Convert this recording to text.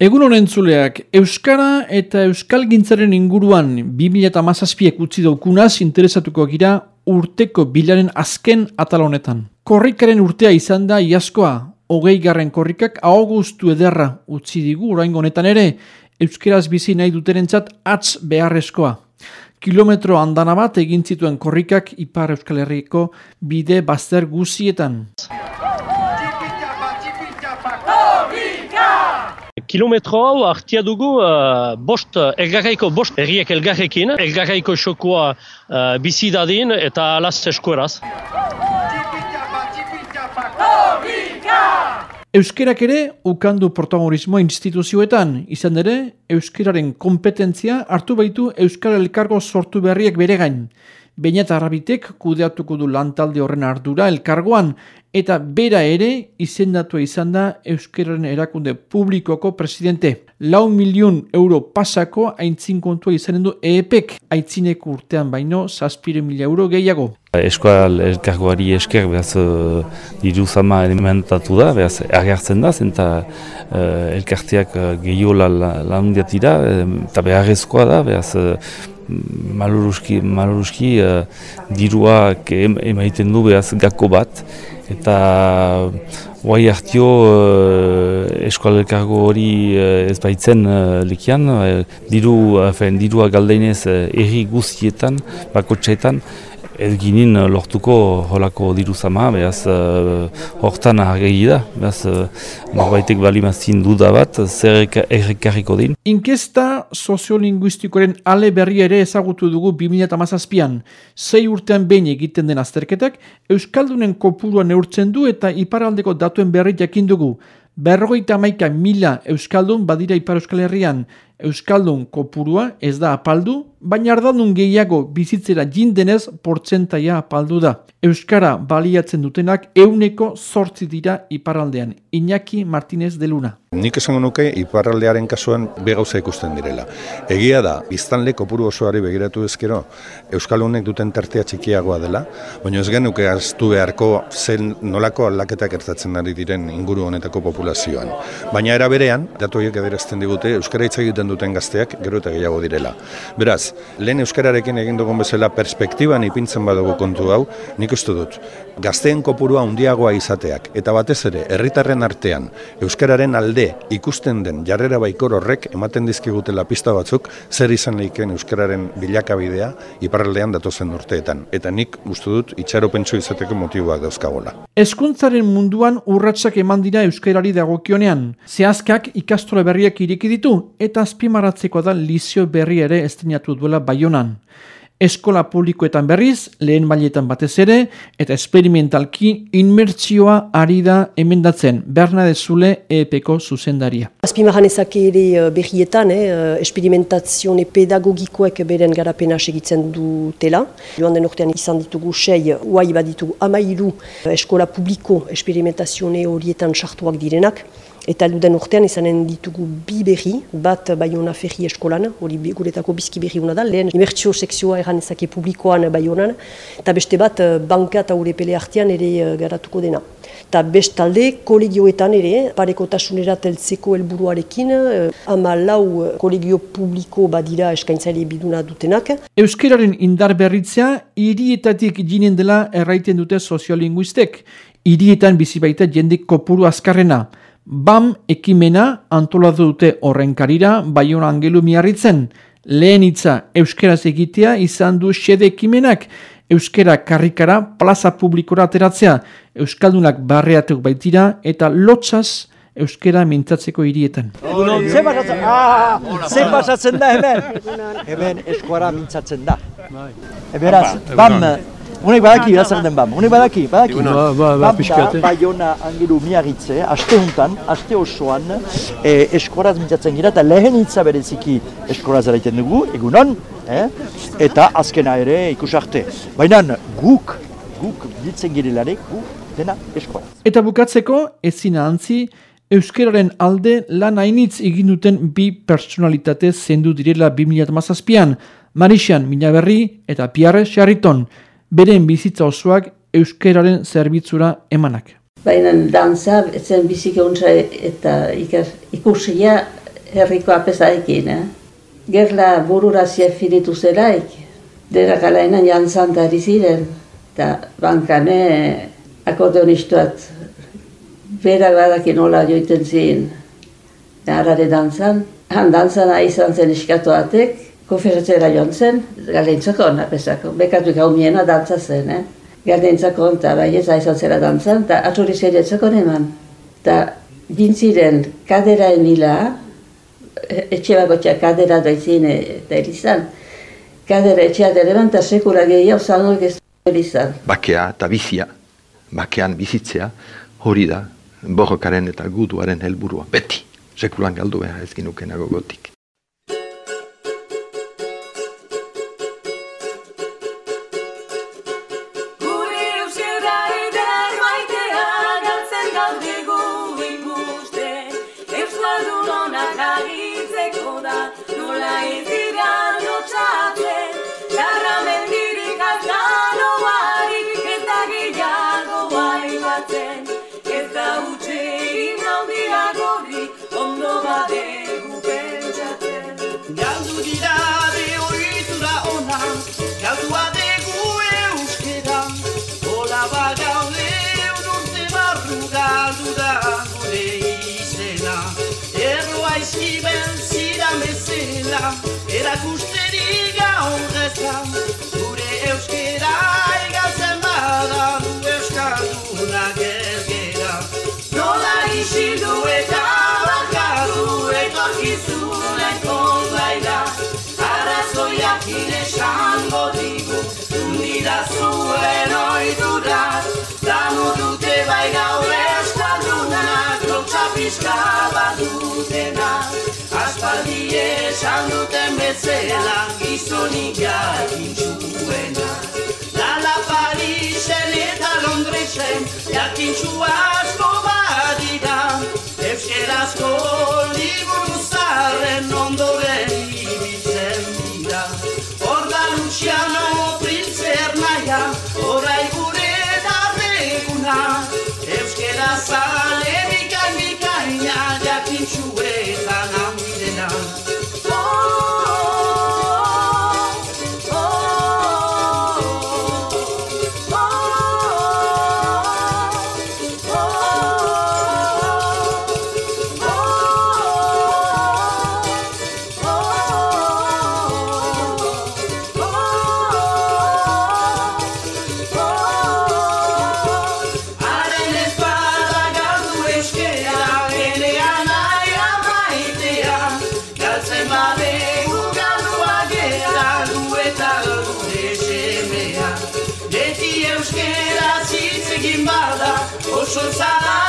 Egun honen zuleak, Euskara eta Euskal Gintzaren inguruan 2008 utzi daukunaz interesatuko gira urteko bilaren azken atal honetan. Korrikaren urtea izan da iaskoa, hogei garren korrikak augustu ederra utzi digu orain honetan ere, Euskaraz bizi nahi duterentzat atz beharrezkoa. Kilometro andana bat egin zituen korrikak Ipar Euskal Herriko bide bazter guzietan. Kilometro hau hartia dugu uh, bost, elgarraiko bost erriek elgarrekin, elgarraiko xokoa uh, bizi dadin eta alaz eskueraz. Euskerak ere ukandu protagonismo instituzioetan, izan ere Euskeraren kompetentzia hartu baitu Euskal Elkargo sortu berriek bere gain. Beñat Arabitek kudeatuko du lantalde horren ardura elkargoan eta bera ere izendatua izan da Euskararen erakunde publikoko presidente. Lau milion euro pasako aintzin kontua izanen du EEPek, aintzineko urtean baino, zazpire mila euro gehiago. Eskual elkargoari esker behaz uh, diru zama elementatu da, behaz agertzen da, zenta uh, elkarteak uh, gehiola lan diatira, eta beharrezkoa da, behaz maluruski, maluruski uh, diruak emaiten du behaz gako bat. Eta guai hartio uh, eskualelkargo hori uh, ez baitzen uh, lekian, uh, diru, uh, dirua galdeinez uh, erri guztietan, bakotxeetan, Edginin eh, lortuko holako diru zama, behaz uh, hortan argei da, behaz uh, norbaitek bali mazin duda bat, zer errekarriko din. Inkesta soziolinguistikoren ale berri ere ezagutu dugu 2008an, zei urtean behin egiten den azterketak, Euskaldunen kopurua neurtzen du eta iparaldeko datuen berri jakin dugu. Berrogeita maika mila Euskaldun badira Ipar Euskal Herrian. Euskaldun kopurua ez da apaldu, baina ardaldun gehiago bizitzera jindenez portzentaia apaldu da. Euskara baliatzen dutenak euneko sortzi dira iparaldean. Iñaki Martinez de Luna. Nik esango nuke iparraldearen kasuan be gauza ikusten direla. Egia da, biztanle kopuru osoari begiratu ezkero, Euskalunek duten tartea txikiagoa dela, baina ez genuke aztu beharko zen nolako aldaketak ertatzen ari diren inguru honetako populazioan. Baina era berean, datu horiek ederazten digute, Euskara hitz egiten duten gazteak gero eta gehiago direla. Beraz, lehen Euskararekin egin dugun bezala perspektiban ipintzen badugu kontu hau, nik uste dut, gazteen kopurua handiagoa izateak, eta batez ere, herritarren artean, Euskararen alde ikusten den jarrera baikor horrek ematen dizkigutela pista batzuk zer izan leiken euskararen bilakabidea iparraldean datozen urteetan eta nik uste dut itxaropentsu izateko motiboak dauzkagola. Hezkuntzaren munduan urratsak eman dira euskarari dagokionean. Zehazkak ikastola berriak ireki ditu eta azpimaratzeko da lizio berri ere estinatu duela baionan eskola publikoetan berriz, lehen mailetan batez ere, eta esperimentalki inmertzioa ari da emendatzen. Bernade Zule EPeko zuzendaria. Azpimaran ezak ere eh, berrietan, eh, esperimentazione pedagogikoek beren garapena segitzen dutela. Joan den urtean izan ditugu sei, uai bat ditugu amairu eh, eskola publiko esperimentazione horietan sartuak direnak. Eta luden urtean izanen ditugu bi berri, bat Bayona Ferri eskolan, hori guretako bizki berri hona da, lehen imertsio sekzioa erran ezake publikoan Bayonan, eta beste bat eh, banka eta urepele artean ere eh, garatuko dena. Eta bestalde kolegioetan ere, pareko tasunera teltzeko helburuarekin, eh, ama lau kolegio publiko badira eskaintzaile biduna dutenak. Euskararen indar berritzea, hirietatik ginen dela erraiten dute soziolinguistek. Hirietan bizi baita jendik kopuru azkarrena. BAM ekimena antolatu dute horren karira baion angelu miarritzen. Lehen hitza euskeraz egitea izan du xede ekimenak. Euskera karrikara plaza publikora ateratzea. Euskaldunak barreatuk baitira eta lotzaz euskera mintzatzeko hirietan. Ze pasatzen, ah, ze pasatzen da hemen? Hemen eskuara mintzatzen da. Eberaz, BAM Honek badaki, zer den bam. Honek badaki, badaki. Ba, ba, ba, bam da, baiona angelu miagitze, aste juntan, aste osoan, e, eskoraz mintzatzen gira, eta lehen hitza bereziki eskoraz eraiten dugu, egunon, eh? eta azkena ere ikus arte. Baina guk, guk ditzen girelarik, guk dena eskoraz. Eta bukatzeko, ezina antzi, Euskararen alde lan hainitz egin duten bi personalitate zendu direla 2008an, Marixan Minaberri eta Pierre Charriton beren bizitza osoak euskeraren zerbitzura emanak. Baina dantza, etzen bizik eta ikusia herriko apesaekin, eh? Gerla burura finitu zelaik, dera galaenan jantzan da ziren, eta bankane akordeonistuat bera badakin nola joiten zin harare dantzan. Han dantzan izan zen iskatuatek, konferentzera joan zen, galeintzako ona pesako, bekatu gau miena dantza zen, eh? Galeintzako eta bai ez izan zera dantzan, eta aturi zeretzako neman. Eta bintziren kadera emila, etxe bakotxea kadera doizin eta erizan, kadera etxea deleban eta sekula gehiago zanuek ez erizan. Bakea eta bizia, bakean bizitzea, hori da, borrokaren eta guduaren helburua, beti, sekulan galdu behar ez ginukenago gotik. erakusterik gaur dezan, gure euskera pixka bat dutenak. Aspaldi esan duten bezala gizonik jakin txuena Lala Parisen eta Londresen jakin asko badira Euskerazko Rosada.